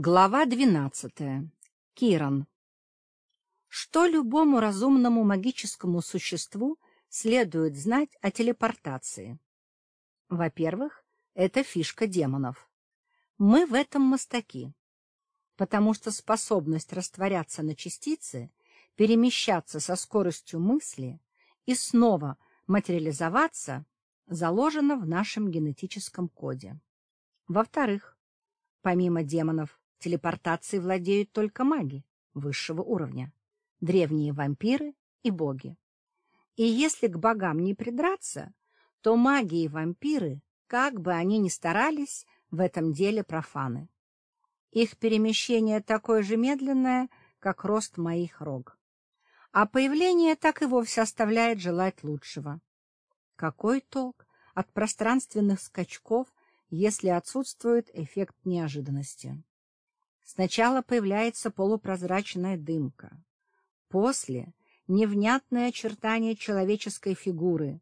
Глава двенадцатая. Киран. Что любому разумному магическому существу следует знать о телепортации? Во-первых, это фишка демонов. Мы в этом мастаки, потому что способность растворяться на частицы, перемещаться со скоростью мысли и снова материализоваться заложена в нашем генетическом коде. Во-вторых, помимо демонов, Телепортацией владеют только маги высшего уровня, древние вампиры и боги. И если к богам не придраться, то маги и вампиры, как бы они ни старались, в этом деле профаны. Их перемещение такое же медленное, как рост моих рог. А появление так и вовсе оставляет желать лучшего. Какой толк от пространственных скачков, если отсутствует эффект неожиданности? Сначала появляется полупрозрачная дымка, после — невнятное очертание человеческой фигуры,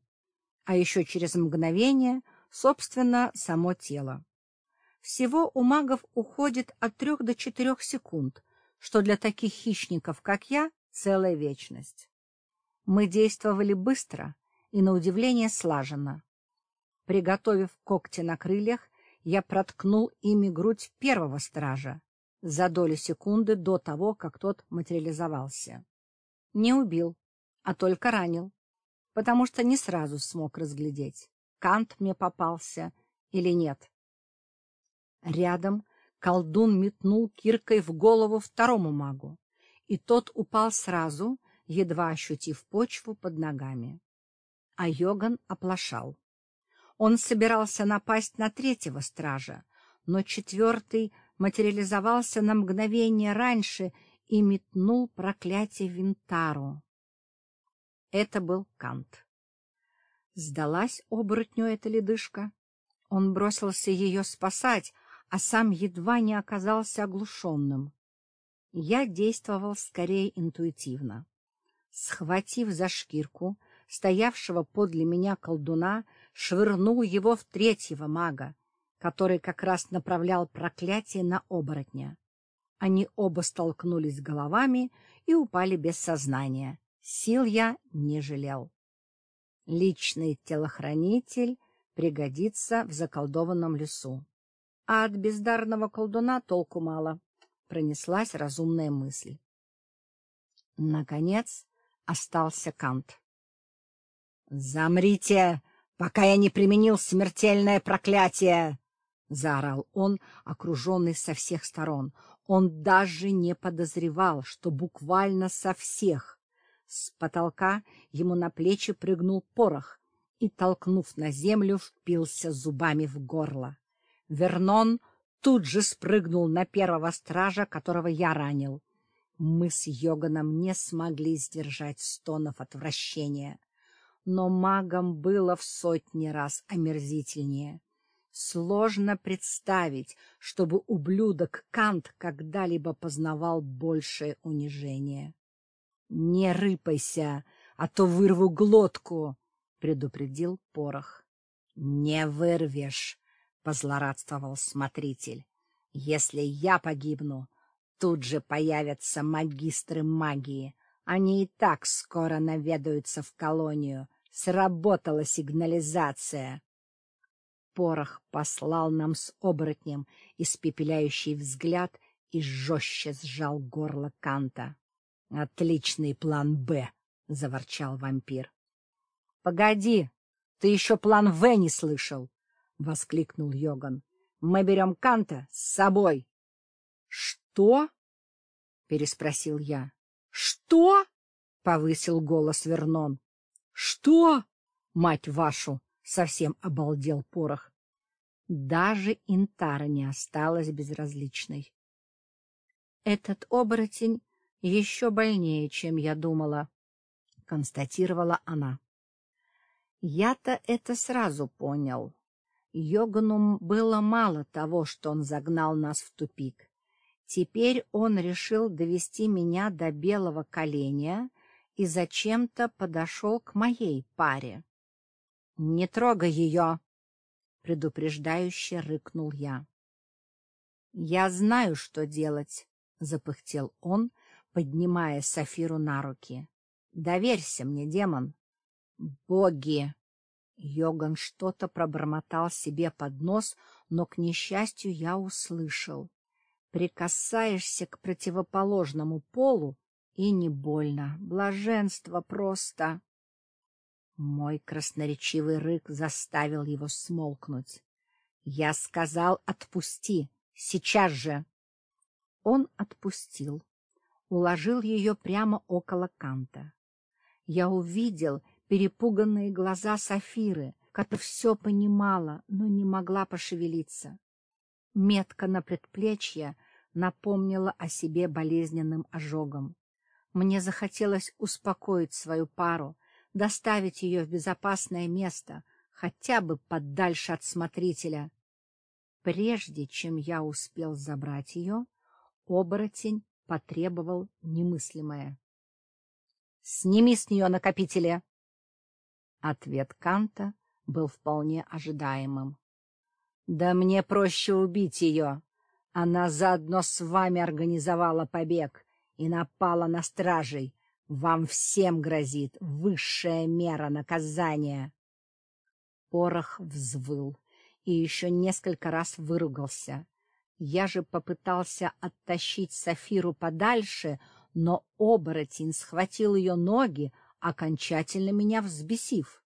а еще через мгновение, собственно, само тело. Всего у магов уходит от трех до четырех секунд, что для таких хищников, как я, целая вечность. Мы действовали быстро и, на удивление, слаженно. Приготовив когти на крыльях, я проткнул ими грудь первого стража, за долю секунды до того, как тот материализовался. Не убил, а только ранил, потому что не сразу смог разглядеть, Кант мне попался или нет. Рядом колдун метнул киркой в голову второму магу, и тот упал сразу, едва ощутив почву под ногами. А Йоган оплошал. Он собирался напасть на третьего стража, но четвертый материализовался на мгновение раньше и метнул проклятие Винтару. Это был Кант. Сдалась оборотню эта ледышка. Он бросился ее спасать, а сам едва не оказался оглушенным. Я действовал скорее интуитивно. Схватив за шкирку стоявшего подле меня колдуна, швырнул его в третьего мага, который как раз направлял проклятие на оборотня. Они оба столкнулись головами и упали без сознания. Сил я не жалел. Личный телохранитель пригодится в заколдованном лесу. А от бездарного колдуна толку мало, — пронеслась разумная мысль. Наконец остался Кант. — Замрите, пока я не применил смертельное проклятие! — заорал он, окруженный со всех сторон. Он даже не подозревал, что буквально со всех. С потолка ему на плечи прыгнул порох и, толкнув на землю, впился зубами в горло. Вернон тут же спрыгнул на первого стража, которого я ранил. Мы с Йоганом не смогли сдержать стонов отвращения. Но магам было в сотни раз омерзительнее. Сложно представить, чтобы ублюдок Кант когда-либо познавал большее унижение. — Не рыпайся, а то вырву глотку, — предупредил Порох. — Не вырвешь, — позлорадствовал смотритель. — Если я погибну, тут же появятся магистры магии. Они и так скоро наведаются в колонию. Сработала сигнализация. Порох послал нам с оборотнем испепеляющий взгляд и жестче сжал горло Канта. — Отличный план «Б», — заворчал вампир. — Погоди, ты еще план «В» не слышал, — воскликнул Йоган. — Мы берем Канта с собой. — Что? — переспросил я. — Что? — повысил голос Вернон. — Что? Мать вашу! Совсем обалдел порох. Даже Интара не осталась безразличной. Этот оборотень еще больнее, чем я думала, — констатировала она. Я-то это сразу понял. Йогану было мало того, что он загнал нас в тупик. Теперь он решил довести меня до белого коленя и зачем-то подошел к моей паре. — Не трогай ее! — предупреждающе рыкнул я. Я знаю, что делать, — запыхтел он, поднимая Сафиру на руки. — Доверься мне, демон. — Боги! Йоган что-то пробормотал себе под нос, но, к несчастью, я услышал. Прикасаешься к противоположному полу, и не больно. Блаженство просто. Мой красноречивый рык заставил его смолкнуть. Я сказал «отпусти! Сейчас же!» Он отпустил, уложил ее прямо около канта. Я увидел перепуганные глаза Сафиры, которая все понимала, но не могла пошевелиться. Метка на предплечье напомнила о себе болезненным ожогом. Мне захотелось успокоить свою пару, доставить ее в безопасное место, хотя бы подальше от смотрителя. Прежде чем я успел забрать ее, оборотень потребовал немыслимое. — Сними с нее накопители! Ответ Канта был вполне ожидаемым. — Да мне проще убить ее. Она заодно с вами организовала побег и напала на стражей. Вам всем грозит высшая мера наказания. Порох взвыл и еще несколько раз выругался. Я же попытался оттащить Сафиру подальше, но оборотень схватил ее ноги, окончательно меня взбесив.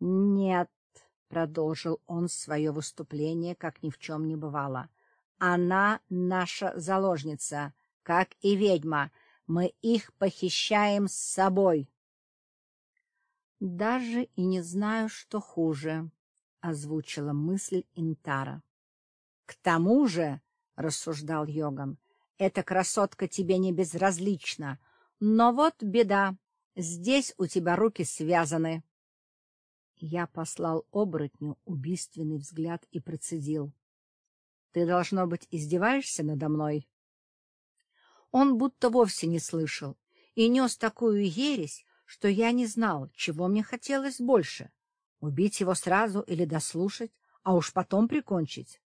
«Нет», — продолжил он свое выступление, как ни в чем не бывало, — «она наша заложница» как и ведьма. Мы их похищаем с собой. — Даже и не знаю, что хуже, — озвучила мысль Интара. — К тому же, — рассуждал Йоган, — эта красотка тебе не безразлична. Но вот беда, здесь у тебя руки связаны. Я послал оборотню убийственный взгляд и процедил. — Ты, должно быть, издеваешься надо мной? Он будто вовсе не слышал и нес такую ересь, что я не знал, чего мне хотелось больше — убить его сразу или дослушать, а уж потом прикончить.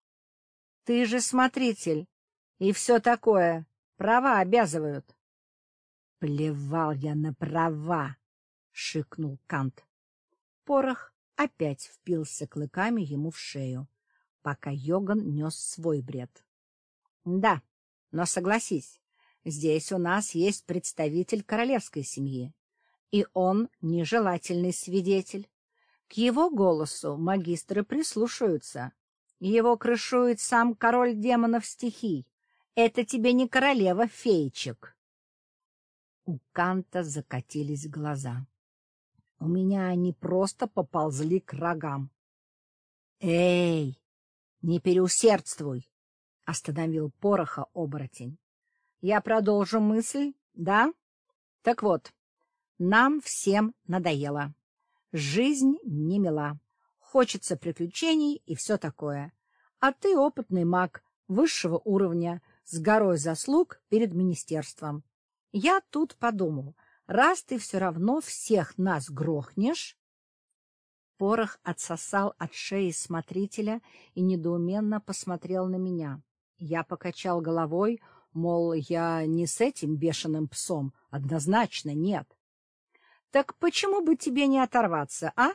— Ты же смотритель, и все такое, права обязывают. — Плевал я на права, — шикнул Кант. Порох опять впился клыками ему в шею, пока Йоган нес свой бред. — Да, но согласись, здесь у нас есть представитель королевской семьи, и он нежелательный свидетель. К его голосу магистры прислушаются. Его крышует сам король демонов стихий. Это тебе не королева феечек. У Канта закатились глаза. У меня они просто поползли к рогам. — Эй, не переусердствуй! Остановил пороха оборотень. Я продолжу мысль, да? Так вот, нам всем надоело. Жизнь не мила. Хочется приключений и все такое. А ты опытный маг высшего уровня, с горой заслуг перед министерством. Я тут подумал, раз ты все равно всех нас грохнешь... Порох отсосал от шеи смотрителя и недоуменно посмотрел на меня. Я покачал головой, мол, я не с этим бешеным псом, однозначно нет. — Так почему бы тебе не оторваться, а?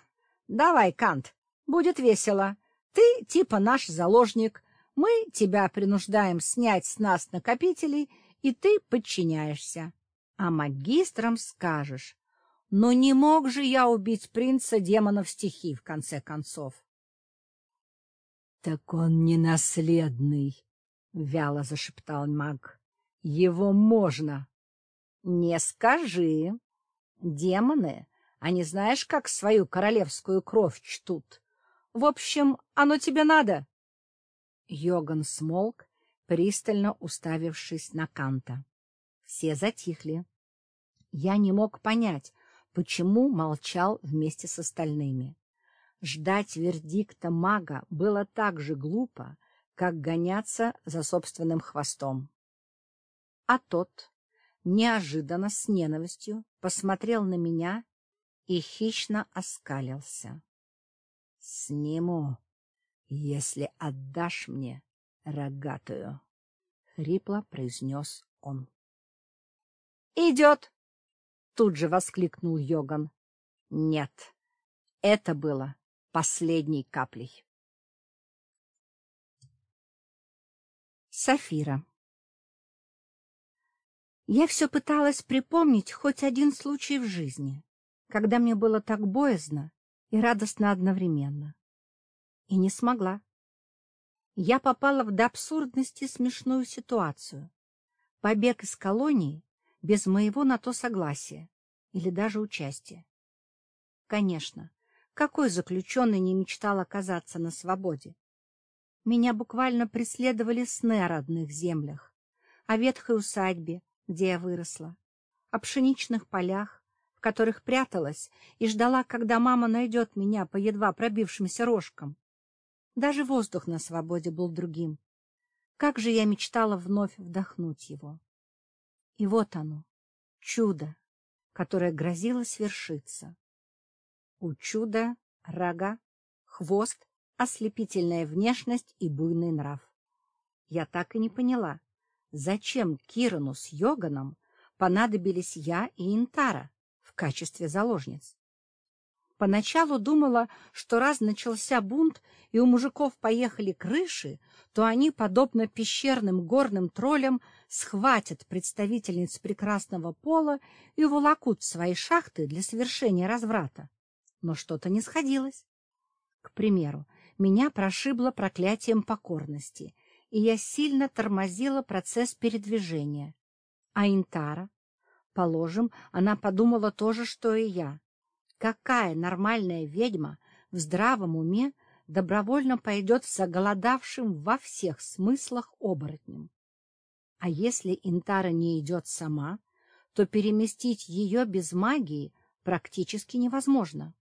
Давай, Кант, будет весело. Ты типа наш заложник, мы тебя принуждаем снять с нас накопителей, и ты подчиняешься. А магистрам скажешь, ну не мог же я убить принца демонов стихий, в конце концов. — Так он не наследный, — вяло зашептал маг. — Его можно. — Не скажи. Демоны, они знаешь, как свою королевскую кровь чтут. В общем, оно тебе надо. Йоган смолк, пристально уставившись на Канта. Все затихли. Я не мог понять, почему молчал вместе с остальными. Ждать вердикта мага было так же глупо, как гоняться за собственным хвостом. А тот неожиданно с ненавистью посмотрел на меня и хищно оскалился. — Сниму, — Если отдашь мне рогатую, — хрипло произнес он. — Идет! — тут же воскликнул Йоган. — Нет, это было последней каплей. Сафира Я все пыталась припомнить хоть один случай в жизни, когда мне было так боязно и радостно одновременно. И не смогла. Я попала в до абсурдности смешную ситуацию. Побег из колонии без моего на то согласия или даже участия. Конечно, какой заключенный не мечтал оказаться на свободе? Меня буквально преследовали сны о родных землях, о ветхой усадьбе, где я выросла, о пшеничных полях, в которых пряталась и ждала, когда мама найдет меня по едва пробившимся рожкам. Даже воздух на свободе был другим. Как же я мечтала вновь вдохнуть его. И вот оно, чудо, которое грозило свершиться. У чуда рога, хвост, ослепительная внешность и буйный нрав. Я так и не поняла, зачем Кирану с Йоганом понадобились я и Интара в качестве заложниц. Поначалу думала, что раз начался бунт и у мужиков поехали крыши, то они, подобно пещерным горным троллям, схватят представительниц прекрасного пола и уволокут свои шахты для совершения разврата. Но что-то не сходилось. К примеру, меня прошибло проклятием покорности, и я сильно тормозила процесс передвижения. А Интара? Положим, она подумала то же, что и я. Какая нормальная ведьма в здравом уме добровольно пойдет с заголодавшим во всех смыслах оборотнем? А если Интара не идет сама, то переместить ее без магии практически невозможно.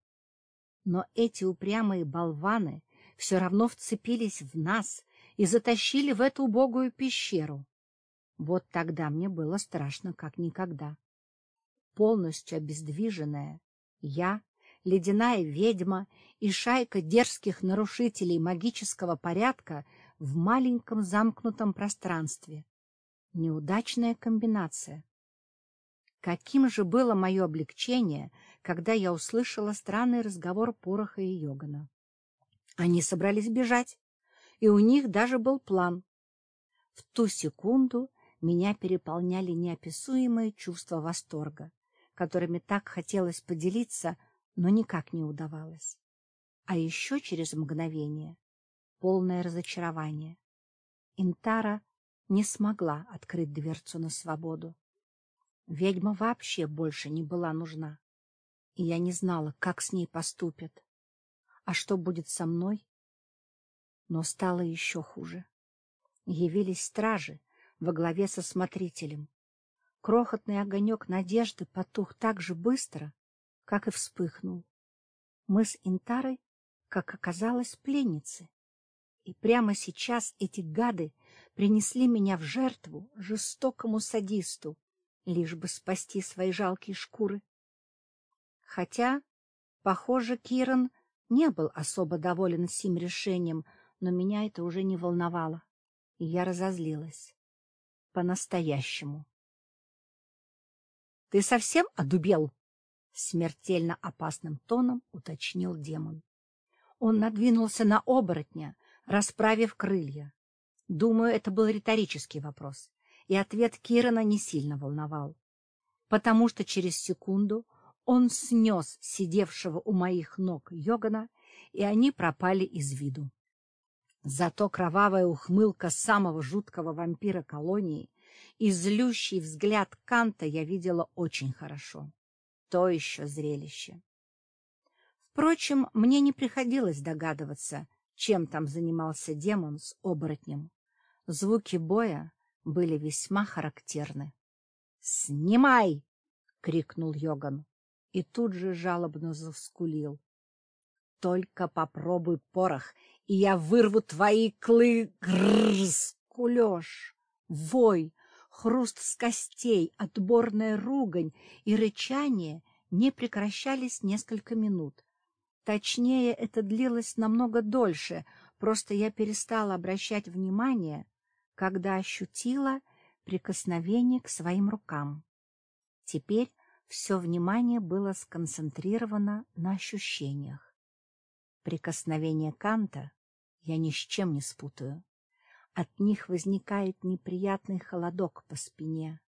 Но эти упрямые болваны все равно вцепились в нас и затащили в эту убогую пещеру. Вот тогда мне было страшно как никогда. Полностью обездвиженная, я, ледяная ведьма и шайка дерзких нарушителей магического порядка в маленьком замкнутом пространстве. Неудачная комбинация. Каким же было мое облегчение, когда я услышала странный разговор Пороха и Йогана. Они собрались бежать, и у них даже был план. В ту секунду меня переполняли неописуемые чувства восторга которыми так хотелось поделиться, но никак не удавалось. А еще через мгновение полное разочарование. Интара не смогла открыть дверцу на свободу. Ведьма вообще больше не была нужна, и я не знала, как с ней поступят. А что будет со мной? Но стало еще хуже. Явились стражи во главе со смотрителем. Крохотный огонек надежды потух так же быстро, как и вспыхнул. Мы с Интарой, как оказалось, пленницы. И прямо сейчас эти гады принесли меня в жертву жестокому садисту, лишь бы спасти свои жалкие шкуры. Хотя, похоже, Киран не был особо доволен сим решением, но меня это уже не волновало, и я разозлилась. По-настоящему. Ты совсем одубел? — смертельно опасным тоном уточнил демон. Он надвинулся на оборотня, расправив крылья. Думаю, это был риторический вопрос, и ответ Кирана не сильно волновал, потому что через секунду он снес сидевшего у моих ног Йогана, и они пропали из виду. Зато кровавая ухмылка самого жуткого вампира колонии и злющий взгляд Канта я видела очень хорошо. То еще зрелище. Впрочем, мне не приходилось догадываться, чем там занимался демон с оборотнем. Звуки боя были весьма характерны. «Снимай!» — крикнул Йоган и тут же жалобно заскулил. «Только попробуй порох, и я вырву твои клы... Кулеш! Вой! Хруст с костей, отборная ругань и рычание не прекращались несколько минут. Точнее, это длилось намного дольше, Просто я перестала обращать внимание, когда ощутила прикосновение к своим рукам. Теперь все внимание было сконцентрировано на ощущениях. Прикосновение Канта я ни с чем не спутаю. От них возникает неприятный холодок по спине.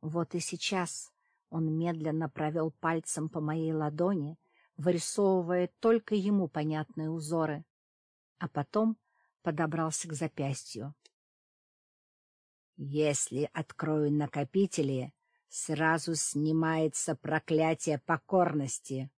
Вот и сейчас он медленно провел пальцем по моей ладони, вырисовывая только ему понятные узоры, а потом подобрался к запястью. Если открою накопители, сразу снимается проклятие покорности.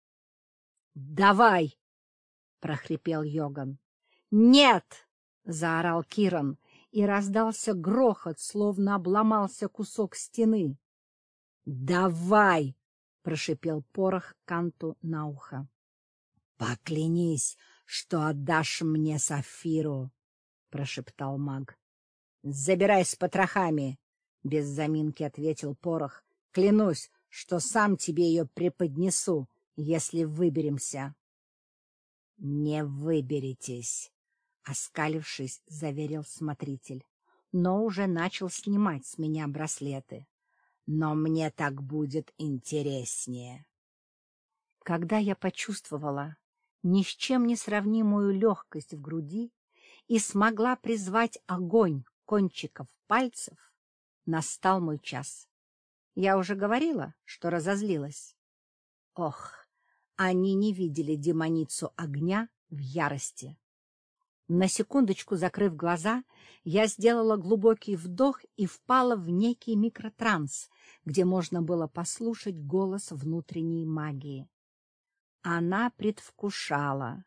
— Давай! — прохрипел Йоган. — Нет! — заорал Киран, и раздался грохот, словно обломался кусок стены. — Давай! — прошипел порох Канту на ухо. — Поклянись, что отдашь мне Сафиру! — прошептал маг. — Забирай с потрохами! — без заминки ответил Порох. — Клянусь, что сам тебе ее преподнесу, если выберемся. — Не выберетесь, — оскалившись, заверил смотритель, но уже начал снимать с меня браслеты. — Но мне так будет интереснее. Когда я почувствовала ни с чем не сравнимую легкость в груди и смогла призвать огонь кончиков пальцев, настал мой час. Я уже говорила, что разозлилась. Ох, они не видели демоницу огня в ярости. На секундочку закрыв глаза, я сделала глубокий вдох и впала в некий микротранс, где можно было послушать голос внутренней магии. Она предвкушала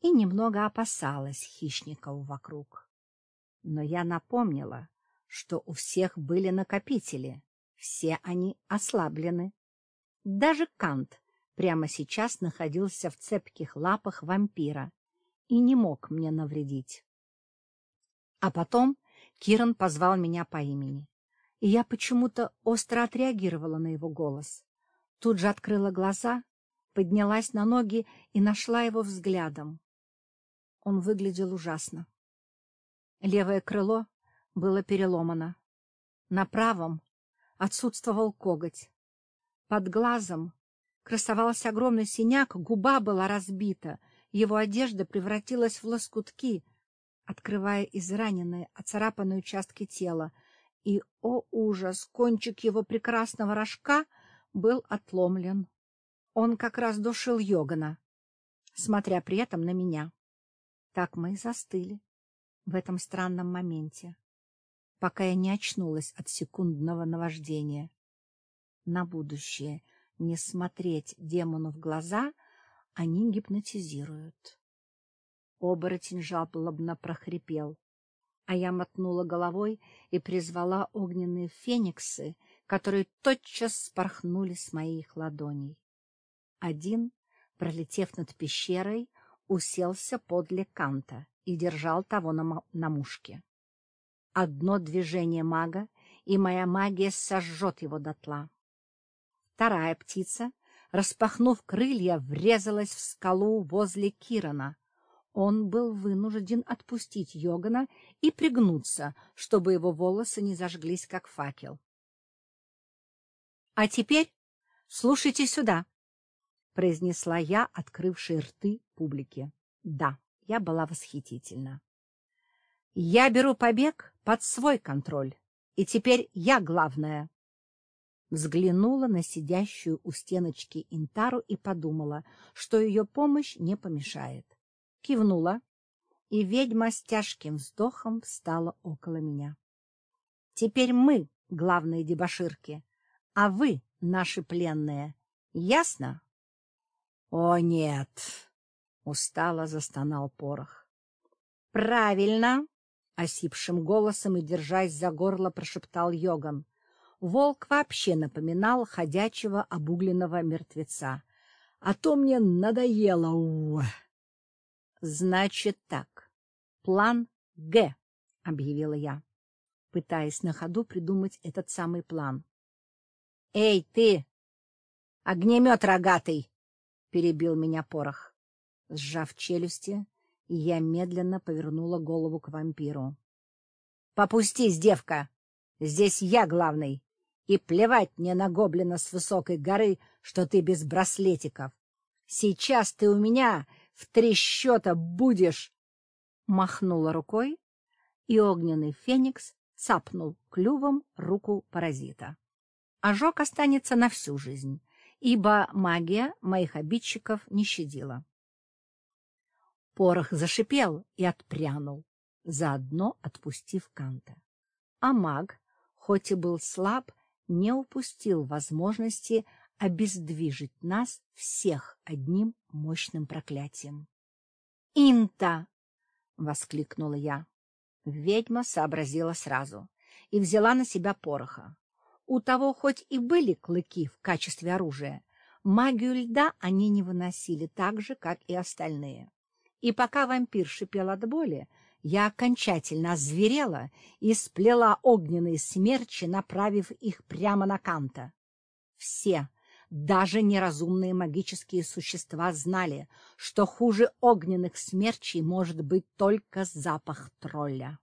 и немного опасалась хищников вокруг. Но я напомнила, что у всех были накопители, все они ослаблены. Даже Кант прямо сейчас находился в цепких лапах вампира и не мог мне навредить. А потом Киран позвал меня по имени, и я почему-то остро отреагировала на его голос. Тут же открыла глаза, поднялась на ноги и нашла его взглядом. Он выглядел ужасно. Левое крыло было переломано. На правом отсутствовал коготь. Под глазом красовался огромный синяк, губа была разбита, его одежда превратилась в лоскутки, открывая израненные, оцарапанные участки тела, и, о ужас, кончик его прекрасного рожка был отломлен. Он как раз душил Йогана, смотря при этом на меня. Так мы и застыли, в этом странном моменте, пока я не очнулась от секундного наваждения. На будущее не смотреть демону в глаза, они гипнотизируют. Оборотень жалобно прохрипел, а я мотнула головой и призвала огненные фениксы, которые тотчас спорхнули с моих ладоней. Один, пролетев над пещерой, уселся подле канта и держал того на, на мушке. Одно движение мага, и моя магия сожжет его дотла. Вторая птица, распахнув крылья, врезалась в скалу возле Кирана. Он был вынужден отпустить Йогана и пригнуться, чтобы его волосы не зажглись, как факел. — А теперь слушайте сюда, — произнесла я, открывшей рты публике. — Да, я была восхитительна. Я беру побег под свой контроль, и теперь я главная. Взглянула на сидящую у стеночки Интару и подумала, что ее помощь не помешает. Кивнула, и ведьма с тяжким вздохом встала около меня. Теперь мы главные дебоширки, а вы наши пленные. Ясно? — О, нет! — устало застонал порох. — Правильно! — осипшим голосом и, держась за горло, прошептал Йоган. Волк вообще напоминал ходячего обугленного мертвеца. — А то мне надоело. У Значит так. План Г, — объявила я, пытаясь на ходу придумать этот самый план. — Эй, ты! Огнемет рогатый! — перебил меня порох. Сжав челюсти, Я медленно повернула голову к вампиру. — Попустись, девка! Здесь я главный. И плевать мне на гоблина с высокой горы, что ты без браслетиков. Сейчас ты у меня в три счета будешь! Махнула рукой, и огненный феникс цапнул клювом руку паразита. Ожог останется на всю жизнь, ибо магия моих обидчиков не щадила. Порох зашипел и отпрянул, заодно отпустив Канта. А маг, хоть и был слаб, не упустил возможности обездвижить нас всех одним мощным проклятием. «Инта!» — воскликнула я. Ведьма сообразила сразу и взяла на себя пороха. У того хоть и были клыки в качестве оружия, магию льда они не выносили так же, как и остальные. И пока вампир шипел от боли, я окончательно озверела и сплела огненные смерчи, направив их прямо на Канта. Все, даже неразумные магические существа знали, что хуже огненных смерчей может быть только запах тролля.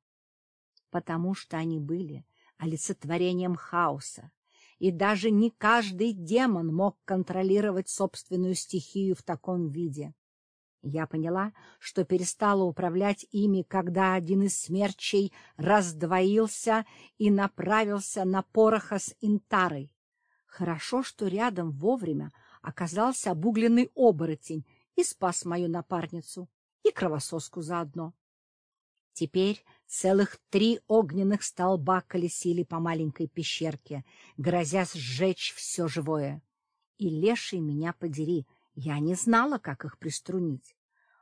Потому что они были олицетворением хаоса, и даже не каждый демон мог контролировать собственную стихию в таком виде. Я поняла, что перестала управлять ими, когда один из смерчей раздвоился и направился на пороха с интарой. Хорошо, что рядом вовремя оказался обугленный оборотень и спас мою напарницу, и кровососку заодно. Теперь целых три огненных столба колесили по маленькой пещерке, грозя сжечь все живое. И леший меня подери, я не знала, как их приструнить.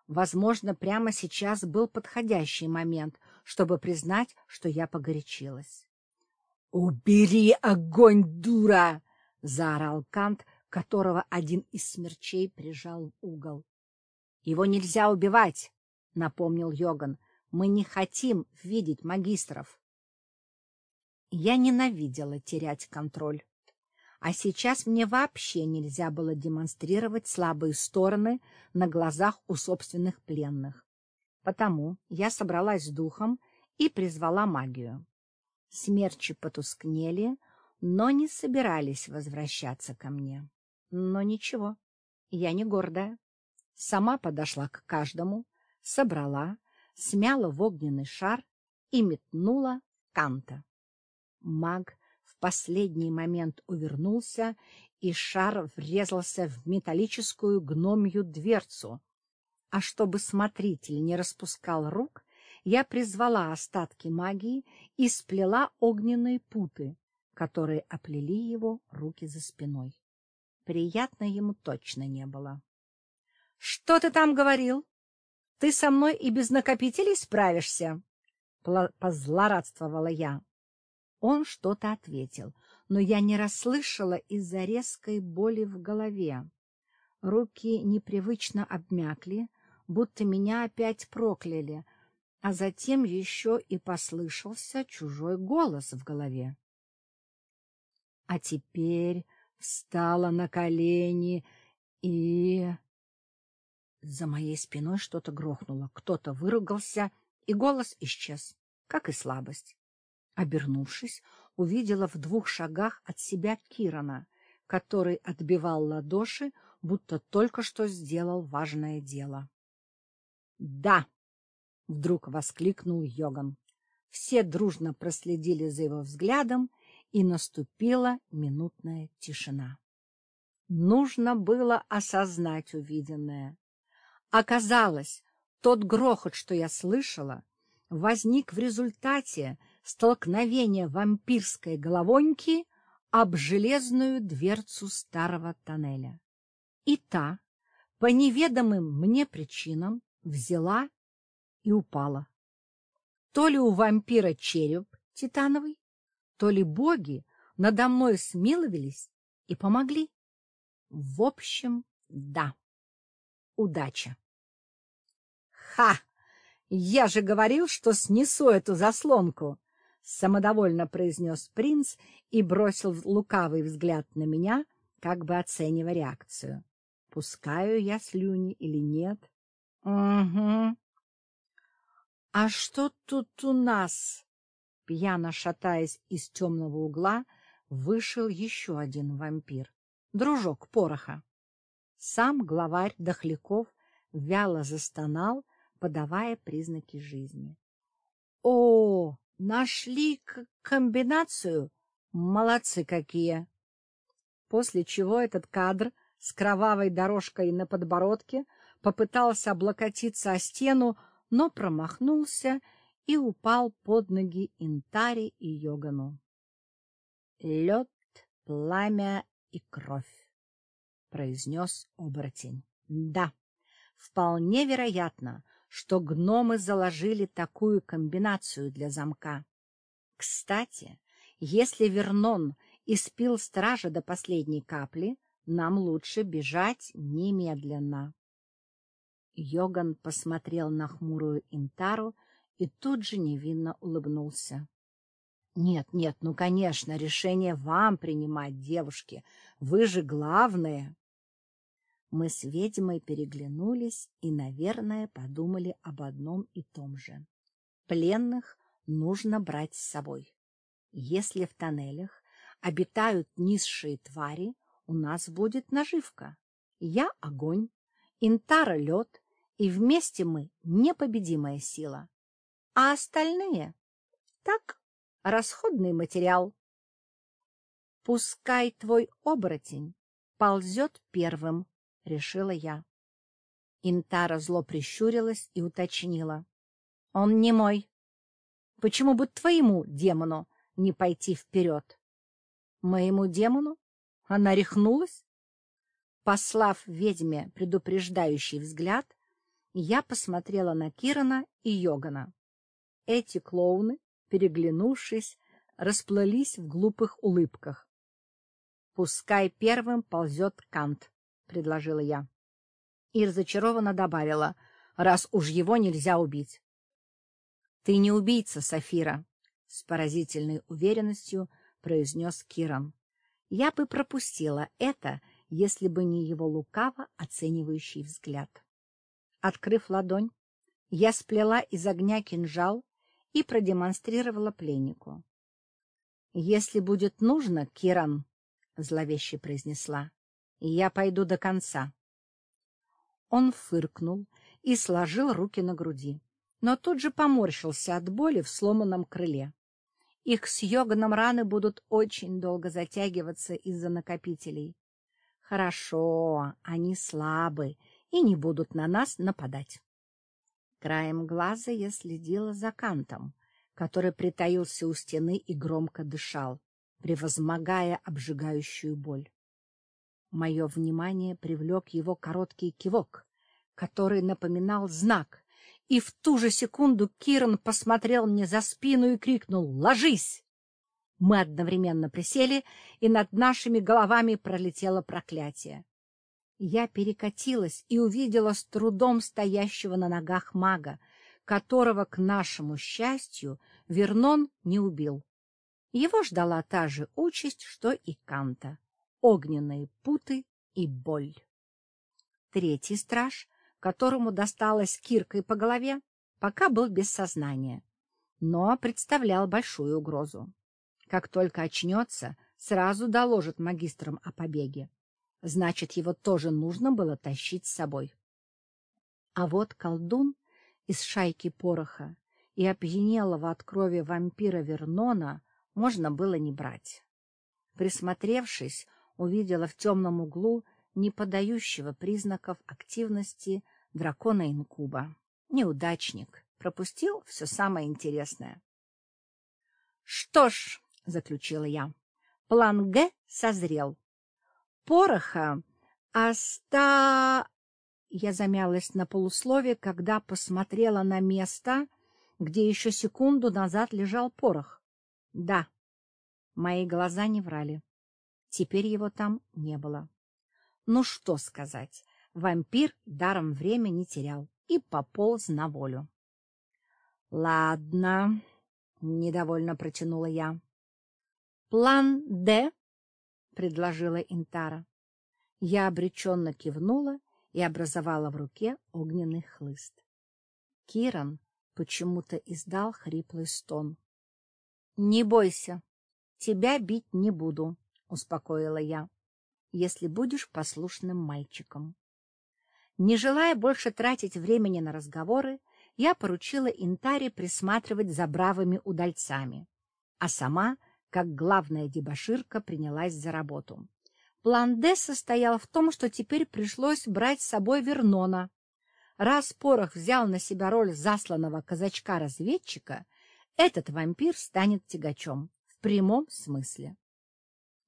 Возможно, прямо сейчас был подходящий момент, чтобы признать, что я погорячилась. — Убери огонь, дура! — заорал Кант, которого один из смерчей прижал в угол. — Его нельзя убивать, — напомнил Йоган. — Мы не хотим видеть магистров. Я ненавидела терять контроль. А сейчас мне вообще нельзя было демонстрировать слабые стороны на глазах у собственных пленных. Потому я собралась с духом и призвала магию. Смерчи потускнели, но не собирались возвращаться ко мне. Но ничего, я не гордая. Сама подошла к каждому, собрала, смяла в огненный шар и метнула канта. Маг последний момент увернулся, и шар врезался в металлическую гномью дверцу. А чтобы смотритель не распускал рук, я призвала остатки магии и сплела огненные путы, которые оплели его руки за спиной. Приятно ему точно не было. — Что ты там говорил? Ты со мной и без накопителей справишься? — позлорадствовала я. Он что-то ответил, но я не расслышала из-за резкой боли в голове. Руки непривычно обмякли, будто меня опять прокляли, а затем еще и послышался чужой голос в голове. А теперь встала на колени и... За моей спиной что-то грохнуло, кто-то выругался, и голос исчез, как и слабость. Обернувшись, увидела в двух шагах от себя Кирана, который отбивал ладоши, будто только что сделал важное дело. «Да!» — вдруг воскликнул Йоган. Все дружно проследили за его взглядом, и наступила минутная тишина. Нужно было осознать увиденное. Оказалось, тот грохот, что я слышала, возник в результате столкновение вампирской головоньки об железную дверцу старого тоннеля. И та, по неведомым мне причинам, взяла и упала. То ли у вампира череп титановый, то ли боги надо мной смиловались и помогли. В общем, да, удача. Ха! Я же говорил, что снесу эту заслонку! Самодовольно произнес принц и бросил лукавый взгляд на меня, как бы оценивая реакцию. Пускаю я слюни или нет? Угу. А что тут у нас? Пьяно шатаясь из темного угла, вышел еще один вампир, дружок пороха. Сам главарь Дохляков вяло застонал, подавая признаки жизни. — О, нашли комбинацию? Молодцы какие! После чего этот кадр с кровавой дорожкой на подбородке попытался облокотиться о стену, но промахнулся и упал под ноги Интари и Йогану. Лед, пламя и кровь, — произнес оборотень. Да, вполне вероятно, что гномы заложили такую комбинацию для замка. Кстати, если Вернон испил стража до последней капли, нам лучше бежать немедленно. Йоган посмотрел на хмурую Интару и тут же невинно улыбнулся. — Нет, нет, ну, конечно, решение вам принимать, девушки. Вы же главные. Мы с ведьмой переглянулись и, наверное, подумали об одном и том же. Пленных нужно брать с собой. Если в тоннелях обитают низшие твари, у нас будет наживка. Я — огонь, Интара — лед, и вместе мы — непобедимая сила. А остальные — так, расходный материал. Пускай твой оборотень ползет первым, — решила я. Интара зло прищурилась и уточнила. — Он не мой. Почему бы твоему демону не пойти вперед? — Моему демону? Она рехнулась? Послав ведьме предупреждающий взгляд, я посмотрела на Кирана и Йогана. Эти клоуны, переглянувшись, расплылись в глупых улыбках. — Пускай первым ползет Кант, — предложила я. И разочарованно добавила, раз уж его нельзя убить. — Ты не убийца, Сафира, — с поразительной уверенностью произнес Киран. Я бы пропустила это, если бы не его лукаво оценивающий взгляд. Открыв ладонь, я сплела из огня кинжал и продемонстрировала пленнику. — Если будет нужно, Киран, — зловеще произнесла, — я пойду до конца. Он фыркнул и сложил руки на груди, но тут же поморщился от боли в сломанном крыле. Их с Йоганом раны будут очень долго затягиваться из-за накопителей. Хорошо, они слабы и не будут на нас нападать. Краем глаза я следила за Кантом, который притаился у стены и громко дышал, превозмогая обжигающую боль. Мое внимание привлек его короткий кивок, который напоминал знак, и в ту же секунду Киран посмотрел мне за спину и крикнул «Ложись!». Мы одновременно присели, и над нашими головами пролетело проклятие. Я перекатилась и увидела с трудом стоящего на ногах мага, которого, к нашему счастью, Вернон не убил. Его ждала та же участь, что и Канта — огненные путы и боль. Третий страж которому досталась киркой по голове, пока был без сознания, но представлял большую угрозу. Как только очнется, сразу доложит магистрам о побеге. Значит, его тоже нужно было тащить с собой. А вот колдун из шайки пороха и опьянелого от крови вампира Вернона можно было не брать. Присмотревшись, увидела в темном углу не подающего признаков активности дракона инкуба. Неудачник. Пропустил все самое интересное. — Что ж, — заключила я, — план Г созрел. Пороха оста... Я замялась на полуслове, когда посмотрела на место, где еще секунду назад лежал порох. Да, мои глаза не врали. Теперь его там не было. Ну что сказать, вампир даром время не терял и пополз на волю. — Ладно, — недовольно протянула я. — План «Д», — предложила Интара. Я обреченно кивнула и образовала в руке огненный хлыст. Киран почему-то издал хриплый стон. — Не бойся, тебя бить не буду, — успокоила я, — если будешь послушным мальчиком. Не желая больше тратить времени на разговоры, я поручила Интаре присматривать за бравыми удальцами, а сама, как главная дебоширка, принялась за работу. План Д состоял в том, что теперь пришлось брать с собой Вернона. Раз Порох взял на себя роль засланного казачка-разведчика, этот вампир станет тягачом в прямом смысле.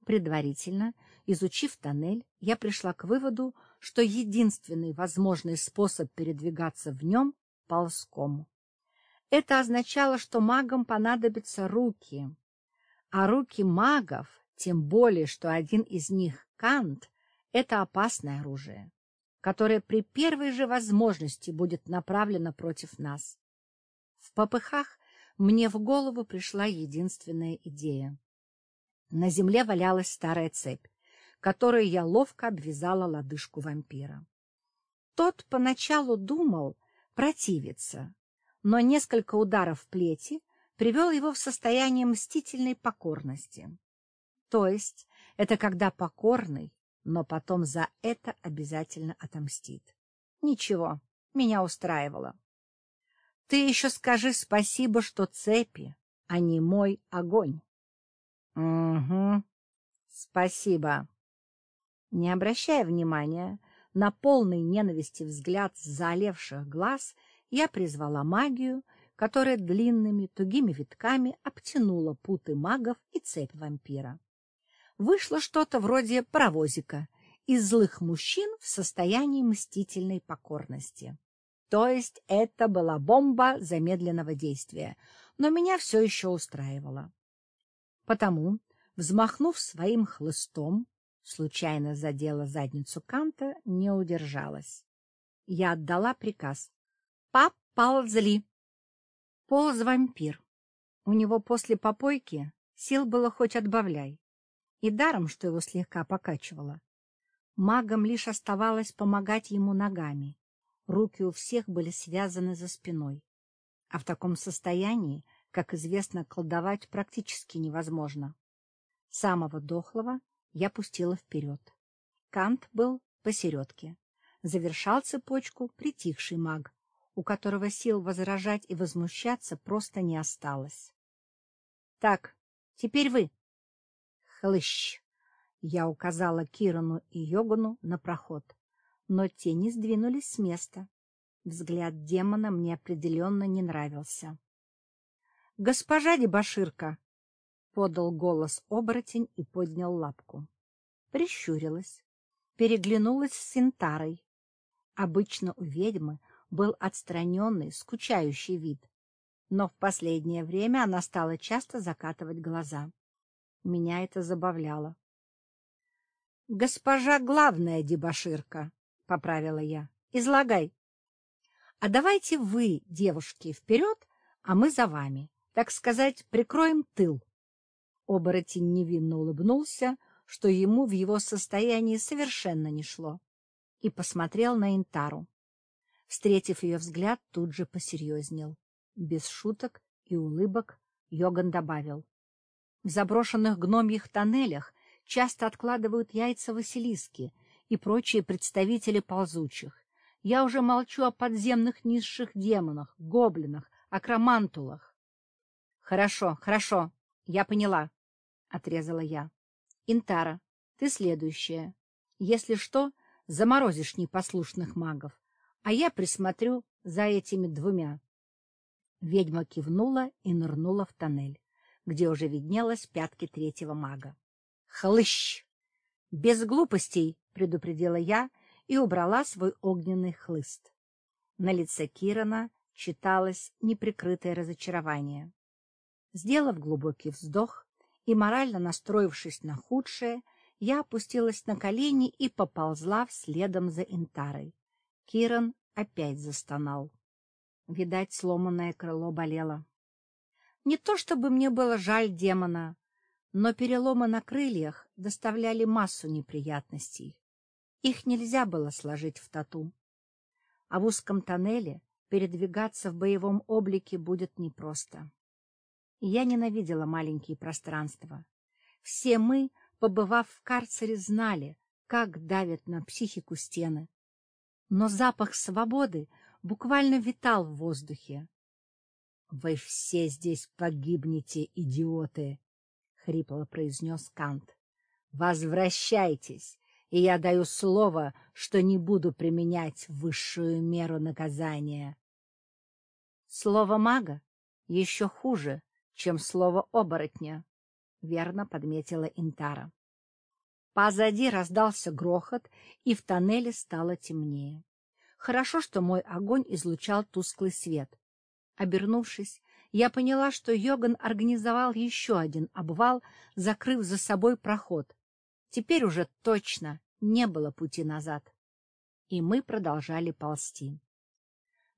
Предварительно, изучив тоннель, я пришла к выводу, что единственный возможный способ передвигаться в нем — ползком. Это означало, что магам понадобятся руки, а руки магов тем более, что один из них, Кант, это опасное оружие, которое при первой же возможности будет направлено против нас. В попыхах мне в голову пришла единственная идея. На земле валялась старая цепь, которой я ловко обвязала лодыжку вампира. Тот поначалу думал противиться, но несколько ударов плети привел его в состояние мстительной покорности. То есть это когда покорный, но потом за это обязательно отомстит. Ничего, меня устраивало. Ты еще скажи спасибо, что цепи, а не мой огонь. — Угу, спасибо. Не обращая внимания на полный ненависти взгляд заолевших глаз, я призвала магию, которая длинными тугими витками обтянула путы магов и цепь вампира вышло что-то вроде паровозика из злых мужчин в состоянии мстительной покорности. То есть это была бомба замедленного действия, но меня все еще устраивало. Потому, взмахнув своим хлыстом, случайно задела задницу Канта, не удержалась. Я отдала приказ. «Поползли!» Полз вампир. У него после попойки сил было хоть отбавляй. И даром, что его слегка покачивало. Магам лишь оставалось помогать ему ногами. Руки у всех были связаны за спиной. А в таком состоянии, как известно, колдовать практически невозможно. Самого дохлого я пустила вперед. Кант был посередке. Завершал цепочку притихший маг, у которого сил возражать и возмущаться просто не осталось. — Так, теперь вы, Хлыщ! Я указала Кирану и Йогану на проход, но те не сдвинулись с места. Взгляд демона мне определенно не нравился. — Госпожа Дебаширка! — подал голос оборотень и поднял лапку. Прищурилась, переглянулась с Синтарой. Обычно у ведьмы был отстраненный, скучающий вид, но в последнее время она стала часто закатывать глаза. Меня это забавляло. — Госпожа главная дебоширка, — поправила я. — Излагай. — А давайте вы, девушки, вперед, а мы за вами. Так сказать, прикроем тыл. Оборотень невинно улыбнулся, что ему в его состоянии совершенно не шло, и посмотрел на Интару. Встретив ее взгляд, тут же посерьезнел. Без шуток и улыбок Йоган добавил. В заброшенных гномьих тоннелях часто откладывают яйца Василиски и прочие представители ползучих. Я уже молчу о подземных низших демонах, гоблинах, акромантулах. — Хорошо, хорошо, я поняла, — отрезала я. — Интара, ты следующая. Если что, заморозишь непослушных магов, а я присмотрю за этими двумя. Ведьма кивнула и нырнула в тоннель где уже виднелась пятки третьего мага. «Хлыщ!» «Без глупостей!» — предупредила я и убрала свой огненный хлыст. На лице Кирана читалось неприкрытое разочарование. Сделав глубокий вздох и морально настроившись на худшее, я опустилась на колени и поползла следом за Интарой. Киран опять застонал. Видать, сломанное крыло болело. Не то чтобы мне было жаль демона, но переломы на крыльях доставляли массу неприятностей. Их нельзя было сложить в тату. А в узком тоннеле передвигаться в боевом облике будет непросто. Я ненавидела маленькие пространства. Все мы, побывав в карцере, знали, как давят на психику стены. Но запах свободы буквально витал в воздухе. — Вы все здесь погибнете, идиоты! — хрипло произнес Кант. — Возвращайтесь, и я даю слово, что не буду применять высшую меру наказания. Слово мага еще хуже, чем слово оборотня, — верно подметила Интара. Позади раздался грохот, и в тоннеле стало темнее. Хорошо, что мой огонь излучал тусклый свет. Обернувшись, я поняла, что Йоган организовал еще один обвал, закрыв за собой проход. Теперь уже точно не было пути назад. И мы продолжали ползти.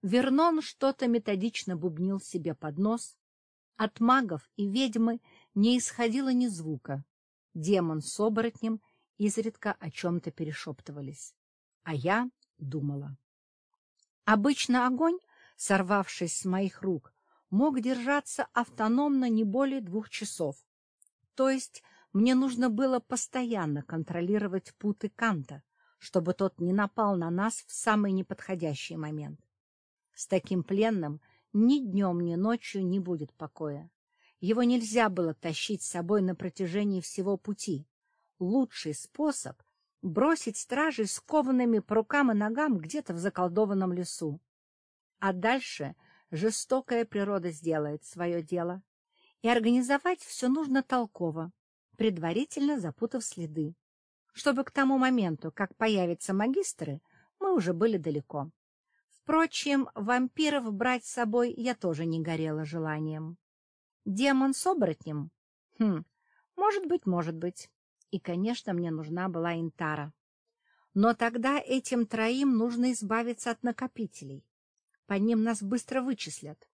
Вернон что-то методично бубнил себе под нос. От магов и ведьмы не исходило ни звука. Демон с оборотнем изредка о чем-то перешептывались. А я думала. Обычно огонь, сорвавшись с моих рук, мог держаться автономно не более двух часов. То есть мне нужно было постоянно контролировать путы Канта, чтобы тот не напал на нас в самый неподходящий момент. С таким пленным ни днем, ни ночью не будет покоя. Его нельзя было тащить с собой на протяжении всего пути. Лучший способ — бросить стражей скованными по рукам и ногам где-то в заколдованном лесу. А дальше жестокая природа сделает свое дело. И организовать все нужно толково, предварительно запутав следы, чтобы к тому моменту, как появятся магистры, мы уже были далеко. Впрочем, вампиров брать с собой я тоже не горела желанием. Демон с оборотнем? Хм, может быть, может быть. И, конечно, мне нужна была Интара. Но тогда этим троим нужно избавиться от накопителей. По ним нас быстро вычислят.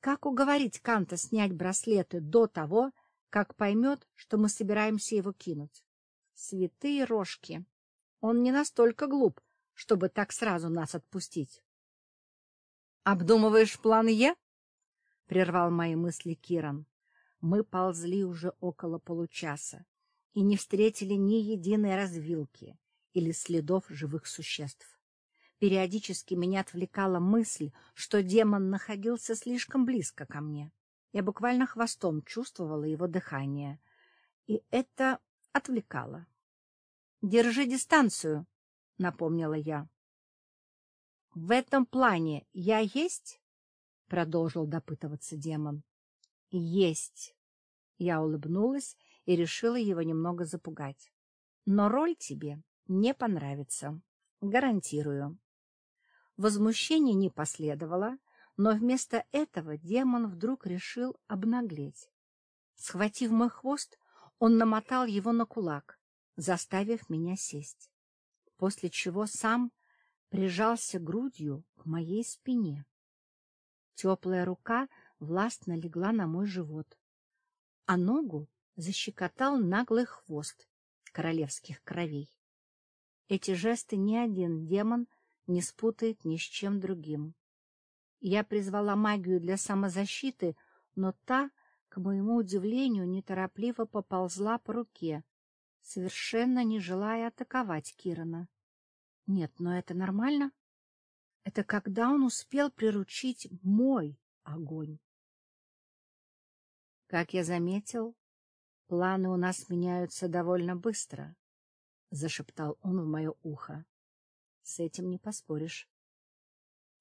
Как уговорить Канта снять браслеты до того, как поймет, что мы собираемся его кинуть? Святые рожки! Он не настолько глуп, чтобы так сразу нас отпустить. — Обдумываешь план Е? — прервал мои мысли Киран. Мы ползли уже около получаса и не встретили ни единой развилки или следов живых существ. Периодически меня отвлекала мысль, что демон находился слишком близко ко мне. Я буквально хвостом чувствовала его дыхание, и это отвлекало. — Держи дистанцию, — напомнила я. — В этом плане я есть? — продолжил допытываться демон. — Есть. Я улыбнулась и решила его немного запугать. — Но роль тебе не понравится. Гарантирую. Возмущение не последовало, но вместо этого демон вдруг решил обнаглеть. Схватив мой хвост, он намотал его на кулак, заставив меня сесть, после чего сам прижался грудью к моей спине. Теплая рука властно легла на мой живот, а ногу защекотал наглый хвост королевских кровей. Эти жесты ни один демон не спутает ни с чем другим. Я призвала магию для самозащиты, но та, к моему удивлению, неторопливо поползла по руке, совершенно не желая атаковать Кирана. Нет, но это нормально. Это когда он успел приручить мой огонь. Как я заметил, планы у нас меняются довольно быстро, — зашептал он в мое ухо. С этим не поспоришь.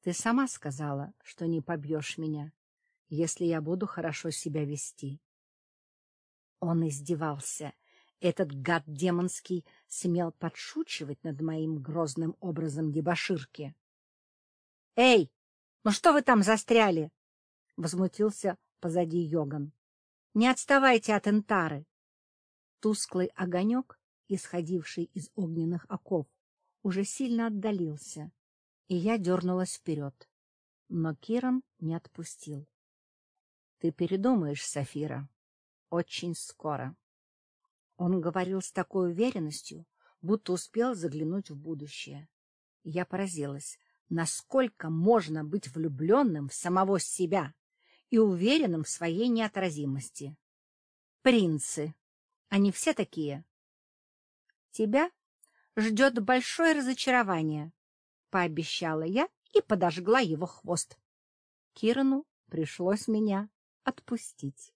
Ты сама сказала, что не побьешь меня, если я буду хорошо себя вести. Он издевался. Этот гад демонский смел подшучивать над моим грозным образом дебоширки. — Эй, ну что вы там застряли? — возмутился позади Йоган. — Не отставайте от Энтары. Тусклый огонек, исходивший из огненных оков, уже сильно отдалился, и я дернулась вперед. Но Киран не отпустил. — Ты передумаешь, Сафира. Очень скоро. Он говорил с такой уверенностью, будто успел заглянуть в будущее. Я поразилась, насколько можно быть влюбленным в самого себя и уверенным в своей неотразимости. Принцы. Они все такие. Тебя ждет большое разочарование, — пообещала я и подожгла его хвост. Кирану пришлось меня отпустить.